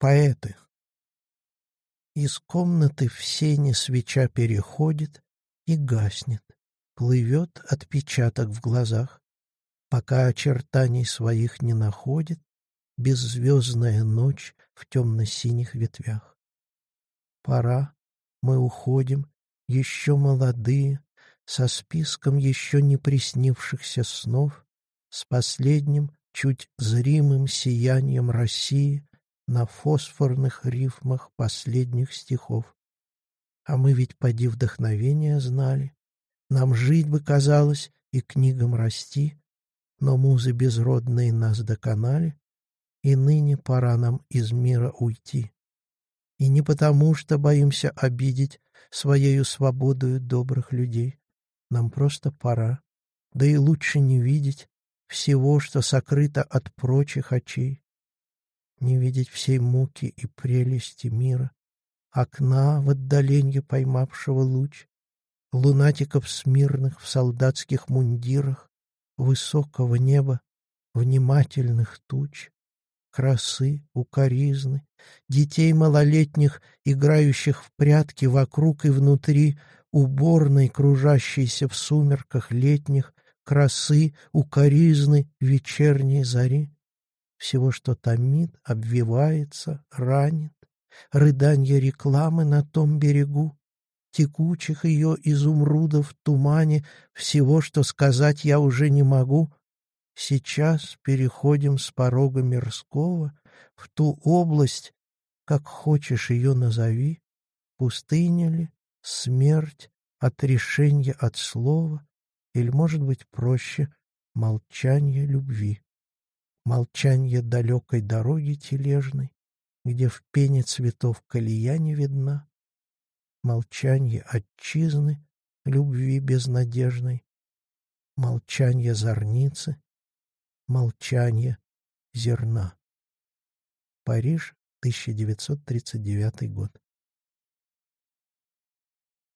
Поэты. Из комнаты в сене свеча переходит и гаснет, плывет отпечаток в глазах, пока очертаний своих не находит беззвездная ночь в темно-синих ветвях. Пора, мы уходим, еще молодые, со списком еще не приснившихся снов, с последним, чуть зримым сиянием России на фосфорных рифмах последних стихов. А мы ведь поди вдохновения знали, нам жить бы казалось и книгам расти, но музы безродные нас доконали, и ныне пора нам из мира уйти. И не потому, что боимся обидеть своею свободою добрых людей. Нам просто пора, да и лучше не видеть всего, что сокрыто от прочих очей не видеть всей муки и прелести мира, окна в отдаленье поймавшего луч, лунатиков смирных в солдатских мундирах, высокого неба, внимательных туч, красы, укоризны, детей малолетних, играющих в прятки вокруг и внутри, уборной, кружащейся в сумерках летних, красы, укоризны вечерней зари всего, что томит, обвивается, ранит, рыданье рекламы на том берегу, текучих ее изумрудов в тумане, всего, что сказать я уже не могу. Сейчас переходим с порога мирского в ту область, как хочешь ее назови, пустыня ли, смерть, отрешение от слова, или, может быть, проще, молчание любви молчанье далекой дороги тележной, где в пене цветов колея не видна, молчанье отчизны, любви безнадежной, молчанье зорницы, молчанье зерна. Париж, 1939 год.